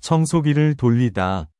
청소기를 돌리다.